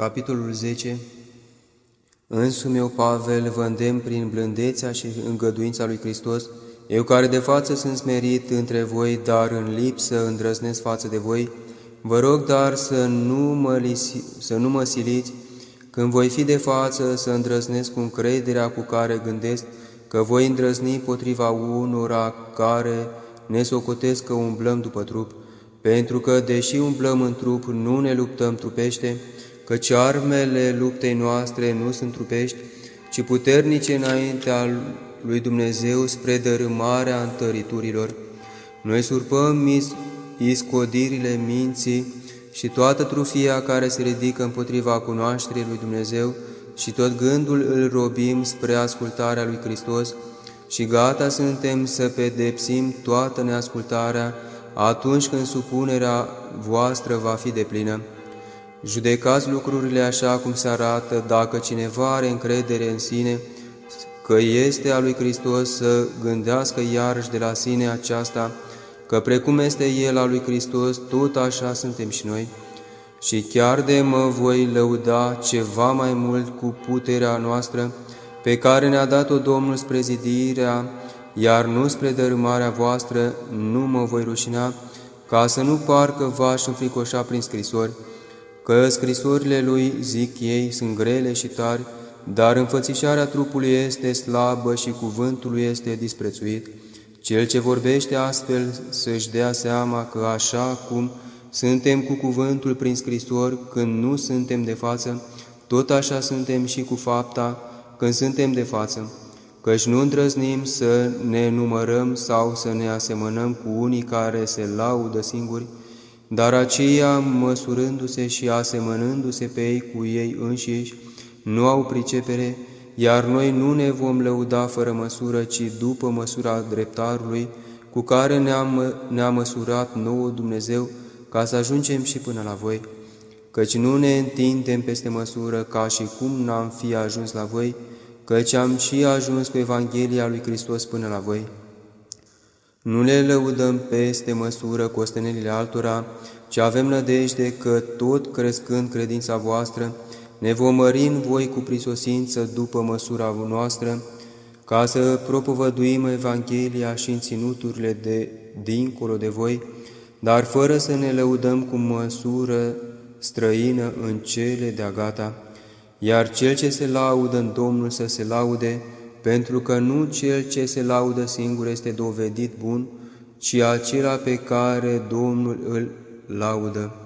Capitolul 10 Însumi eu, Pavel, vă îndemn prin blândețea și îngăduința lui Hristos, eu care de față sunt smerit între voi, dar în lipsă îndrăznesc față de voi, vă rog dar să nu mă, lisi, să nu mă siliți, când voi fi de față, să îndrăznesc cu încrederea cu care gândesc că voi îndrăzni potriva unora care ne socotesc că umblăm după trup, pentru că, deși umblăm în trup, nu ne luptăm trupește, căci armele luptei noastre nu sunt trupești, ci puternice înaintea lui Dumnezeu spre dărâmarea întăriturilor. Noi surpăm iscodirile minții și toată trufia care se ridică împotriva cunoașterii lui Dumnezeu și tot gândul îl robim spre ascultarea lui Hristos și gata suntem să pedepsim toată neascultarea atunci când supunerea voastră va fi deplină. Judecați lucrurile așa cum se arată, dacă cineva are încredere în sine, că este a lui Hristos să gândească iarăși de la sine aceasta, că precum este El a lui Hristos, tot așa suntem și noi. Și chiar de mă voi lăuda ceva mai mult cu puterea noastră, pe care ne-a dat-o Domnul spre zidirea, iar nu spre dărâmarea voastră, nu mă voi rușina, ca să nu parcă v-aș înfricoșa prin scrisori, că scrisorile lui, zic ei, sunt grele și tari, dar înfățișarea trupului este slabă și cuvântul lui este disprețuit. Cel ce vorbește astfel să-și dea seama că așa cum suntem cu cuvântul prin scrisori când nu suntem de față, tot așa suntem și cu fapta când suntem de față, căci nu îndrăznim să ne numărăm sau să ne asemănăm cu unii care se laudă singuri, dar aceia, măsurându-se și asemănându-se pe ei cu ei înșiși, nu au pricepere, iar noi nu ne vom lăuda fără măsură, ci după măsura dreptarului, cu care ne-a ne măsurat nouă Dumnezeu, ca să ajungem și până la voi, căci nu ne întindem peste măsură ca și cum n-am fi ajuns la voi, căci am și ajuns cu Evanghelia lui Hristos până la voi. Nu le lăudăm peste măsură cu ostenelile altora, ci avem nădejde că, tot crescând credința voastră, ne vom mări în voi cu prisosință după măsura noastră, ca să propovăduim Evanghelia și în ținuturile de dincolo de voi, dar fără să ne lăudăm cu măsură străină în cele de-a gata, iar cel ce se laudă în Domnul să se laude, pentru că nu cel ce se laudă singur este dovedit bun, ci acela pe care Domnul îl laudă.